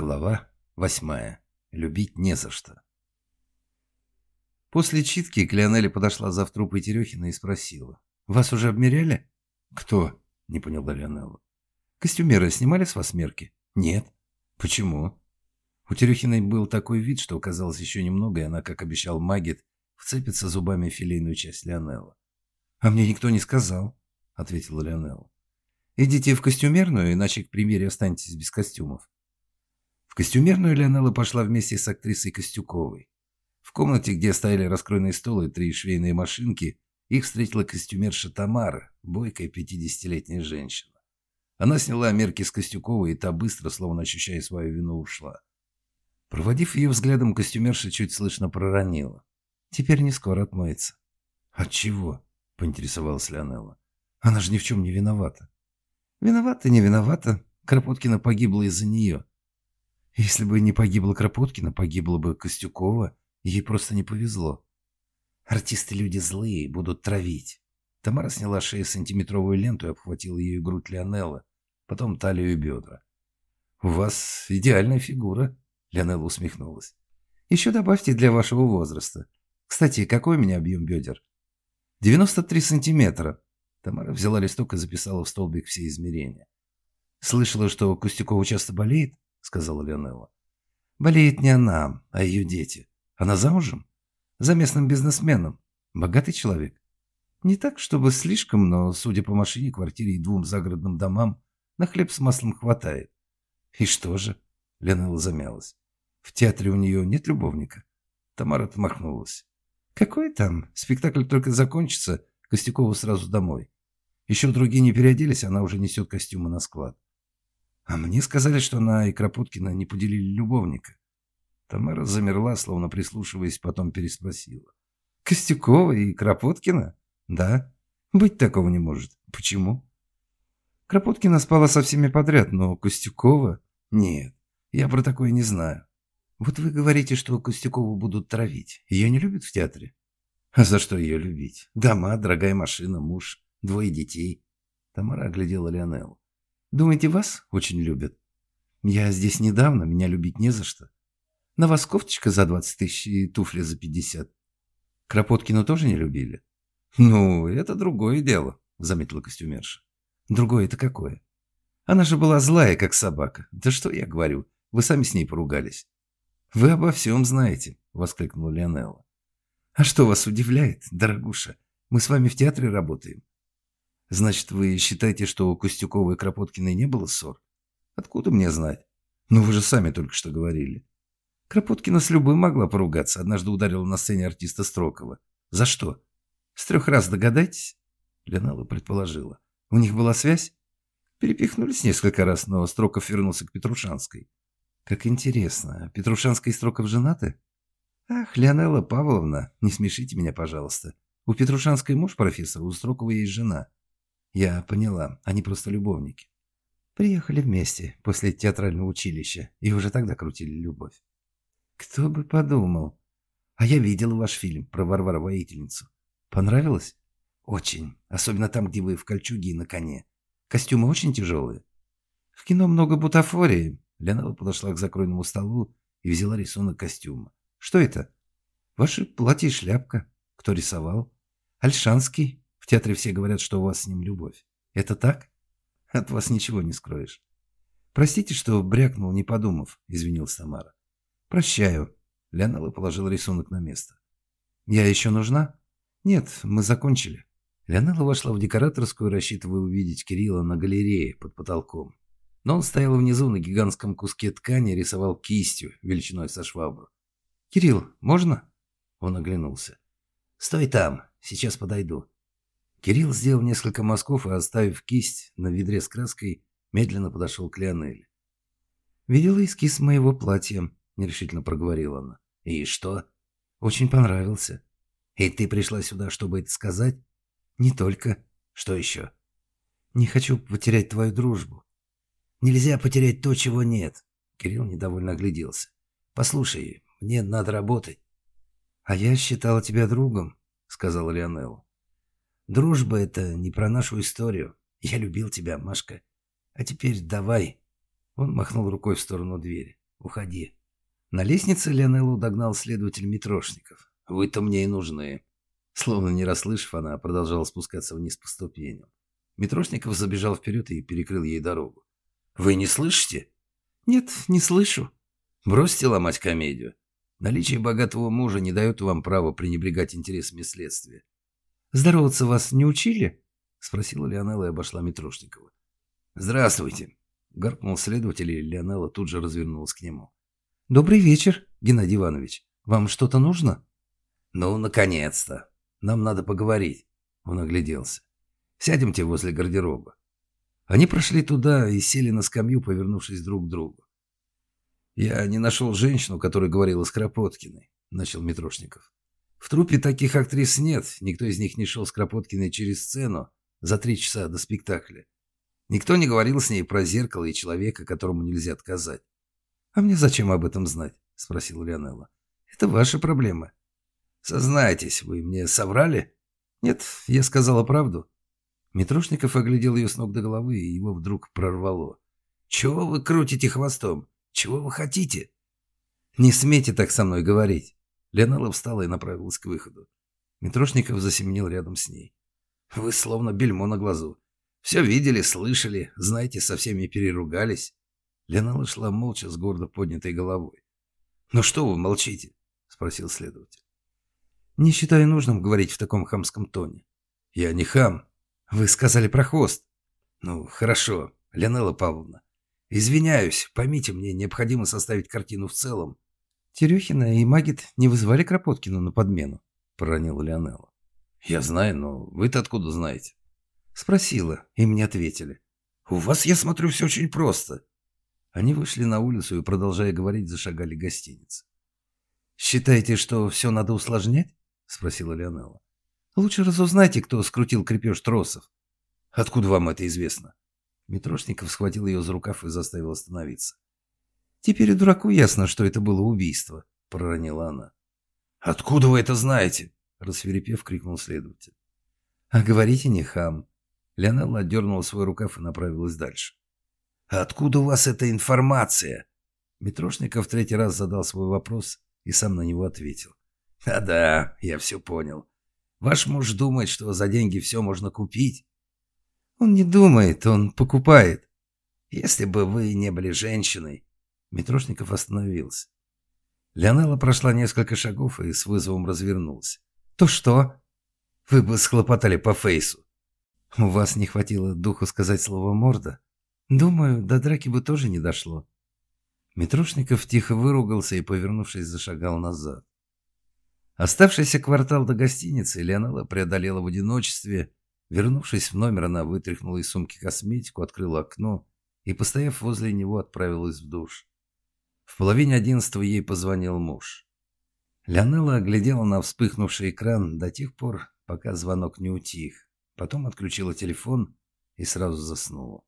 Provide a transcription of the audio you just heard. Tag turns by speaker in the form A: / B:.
A: Глава восьмая. Любить не за что. После читки к Леонеле подошла завтрупой Терехина и спросила. «Вас уже обмеряли?» «Кто?» — не поняла Леонелла. «Костюмеры снимали с вас мерки?» «Нет». «Почему?» У Терехиной был такой вид, что казалось еще немного, и она, как обещал Магит, вцепится зубами в филейную часть Леонелла. «А мне никто не сказал», — ответила Леонелла. «Идите в костюмерную, иначе к примере останетесь без костюмов». Костюмерную Леонелла пошла вместе с актрисой Костюковой. В комнате, где стояли раскроенные столы и три швейные машинки, их встретила костюмерша Тамара, бойкая пятидесятилетняя женщина. Она сняла мерки с Костюковой, и та быстро, словно ощущая свою вину, ушла. Проводив ее взглядом, костюмерша чуть слышно проронила. «Теперь не скоро отмоется». «От чего?» — поинтересовалась Леонелла. «Она же ни в чем не виновата». «Виновата, не виновата. Кропоткина погибла из-за нее. Если бы не погибла Кропоткина, погибла бы Костюкова. Ей просто не повезло. Артисты люди злые, будут травить. Тамара сняла с шеи сантиметровую ленту и обхватила ее грудь Лионелла, потом талию и бедра. «У вас идеальная фигура», — Лионелла усмехнулась. «Еще добавьте для вашего возраста. Кстати, какой у меня объем бедер?» «93 сантиметра». Тамара взяла листок и записала в столбик все измерения. «Слышала, что Костюкова часто болеет?» — сказала Леонелла. «Болеет не она, а ее дети. Она замужем? За местным бизнесменом. Богатый человек. Не так, чтобы слишком, но, судя по машине, квартире и двум загородным домам, на хлеб с маслом хватает. И что же?» Леонелла замялась. «В театре у нее нет любовника?» Тамара отмахнулась. «Какой там? Спектакль только закончится, Костюкова сразу домой. Еще другие не переоделись, она уже несет костюмы на склад. А мне сказали, что она и не поделили любовника. Тамара замерла, словно прислушиваясь, потом переспросила. Костюкова и Кропоткина? Да. Быть такого не может. Почему? Кропоткина спала со всеми подряд, но Костюкова... Нет, я про такое не знаю. Вот вы говорите, что Костюкову будут травить. Ее не любят в театре? А за что ее любить? Дома, дорогая машина, муж, двое детей. Тамара оглядела Леонеллу. Думаете, вас очень любят? Я здесь недавно, меня любить не за что. На вас кофточка за 20 тысяч и туфли за 50. Кропоткину тоже не любили? Ну, это другое дело, заметила костюмерша. Другое это какое? Она же была злая, как собака. Да что я говорю, вы сами с ней поругались. Вы обо всем знаете, воскликнула Леонелла. А что вас удивляет, дорогуша? Мы с вами в театре работаем. Значит, вы считаете, что у Костюкова и Кропоткиной не было ссор? Откуда мне знать? Ну, вы же сами только что говорили. Кропоткина с любым могла поругаться. Однажды ударила на сцене артиста Строкова. За что? С трех раз догадайтесь? Ленала предположила. У них была связь? Перепихнулись несколько раз, но Строков вернулся к Петрушанской. Как интересно, Петрушанская и Строков женаты? Ах, Леонелла Павловна, не смешите меня, пожалуйста. У Петрушанской муж профессор, у Строкова есть жена. Я поняла, они просто любовники. Приехали вместе после театрального училища и уже тогда крутили любовь. Кто бы подумал. А я видел ваш фильм про Варвару-воительницу. Понравилось? Очень. Особенно там, где вы в кольчуге и на коне. Костюмы очень тяжелые. В кино много бутафории. Леонела подошла к закройному столу и взяла рисунок костюма. Что это? Ваше платье и шляпка. Кто рисовал? Альшанский театре все говорят, что у вас с ним любовь. Это так? От вас ничего не скроешь. Простите, что брякнул, не подумав, извинился Тамара. Прощаю. Леонела положила рисунок на место. Я еще нужна? Нет, мы закончили. Леонела вошла в декораторскую, рассчитывая увидеть Кирилла на галерее под потолком. Но он стоял внизу на гигантском куске ткани и рисовал кистью, величиной со швабру. «Кирилл, можно?» Он оглянулся. «Стой там, сейчас подойду». Кирилл сделал несколько мазков и, оставив кисть на ведре с краской, медленно подошел к Леонеле. «Видела эскиз моего платья», — нерешительно проговорила она. «И что?» «Очень понравился». «И ты пришла сюда, чтобы это сказать?» «Не только. Что еще?» «Не хочу потерять твою дружбу». «Нельзя потерять то, чего нет», — Кирилл недовольно огляделся. «Послушай, мне надо работать». «А я считала тебя другом», — сказала Леонелла. Дружба — это не про нашу историю. Я любил тебя, Машка. А теперь давай. Он махнул рукой в сторону двери. Уходи. На лестнице Леонеллу догнал следователь Митрошников. Вы-то мне и нужны. Словно не расслышав, она продолжала спускаться вниз по ступеням. Митрошников забежал вперед и перекрыл ей дорогу. «Вы не слышите?» «Нет, не слышу». «Бросьте ломать комедию. Наличие богатого мужа не дает вам права пренебрегать интересами следствия».
B: «Здороваться вас не учили?»
A: — спросила Леонелла и обошла Митрошникова. «Здравствуйте!» — гаркнул следователь, и Леонелла тут же развернулась к нему.
B: «Добрый вечер, Геннадий Иванович. Вам что-то нужно?»
A: «Ну, наконец-то! Нам надо поговорить!» Он огляделся. «Сядемте возле гардероба». Они прошли туда и сели на скамью, повернувшись друг к другу. «Я не нашел женщину, которая говорила с Кропоткиной», — начал Митрошников. «В трупе таких актрис нет, никто из них не шел с Кропоткиной через сцену за три часа до спектакля. Никто не говорил с ней про зеркало и человека, которому нельзя отказать. «А мне зачем об этом знать?» — спросила Леонелла. «Это ваша проблема». «Сознайтесь, вы мне соврали?» «Нет, я сказала правду». Митрошников оглядел ее с ног до головы, и его вдруг прорвало. «Чего вы крутите хвостом? Чего вы хотите?» «Не смейте так со мной говорить». Леонелла встала и направилась к выходу. Митрошников засеменил рядом с ней. «Вы словно бельмо на глазу. Все видели, слышали, знаете, со всеми переругались. Ленала шла молча с гордо поднятой головой. «Ну что вы молчите?» — спросил следователь. «Не считаю нужным говорить в таком хамском тоне». «Я не хам. Вы сказали про хвост». «Ну, хорошо, Ленела Павловна. Извиняюсь, поймите, мне необходимо составить картину в целом».
B: «Терехина и Магит не вызывали Кропоткину на подмену?» — проронила Леонелла.
A: «Я знаю, но вы-то откуда знаете?»
B: Спросила, и мне ответили.
A: «У вас, я смотрю, все очень просто».
B: Они вышли на улицу и, продолжая говорить, зашагали к гостинице. «Считаете, что все надо усложнять?» — спросила Леонелла. «Лучше разузнайте, кто скрутил крепеж тросов».
A: «Откуда вам это известно?»
B: Митрошников схватил ее за рукав и заставил остановиться. «Теперь дураку ясно, что это было убийство», — проронила она.
A: «Откуда вы это знаете?» — рассверепев, крикнул следователь.
B: «А говорите не хам. Леонелла отдернула свой рукав и направилась дальше.
A: «Откуда у вас эта информация?»
B: Митрошников третий раз задал свой вопрос и сам на него ответил.
A: «Да-да, я все понял. Ваш муж думает, что за деньги все можно купить?»
B: «Он не думает, он покупает».
A: «Если бы вы не были женщиной...»
B: Митрошников остановился. Леонелла прошла несколько шагов и с вызовом развернулась. «То что?» «Вы бы схлопотали по фейсу. У вас не хватило духу сказать слово «морда»? Думаю, до драки бы тоже не дошло. Митрушников тихо выругался и, повернувшись, зашагал назад. Оставшийся квартал до гостиницы Леонела преодолела в одиночестве. Вернувшись в номер, она вытряхнула из сумки косметику, открыла окно и, постояв возле него, отправилась в душ. В половине одиннадцатого ей позвонил муж. Леонела оглядела на вспыхнувший экран до тех пор, пока звонок не утих. Потом отключила телефон и сразу заснула.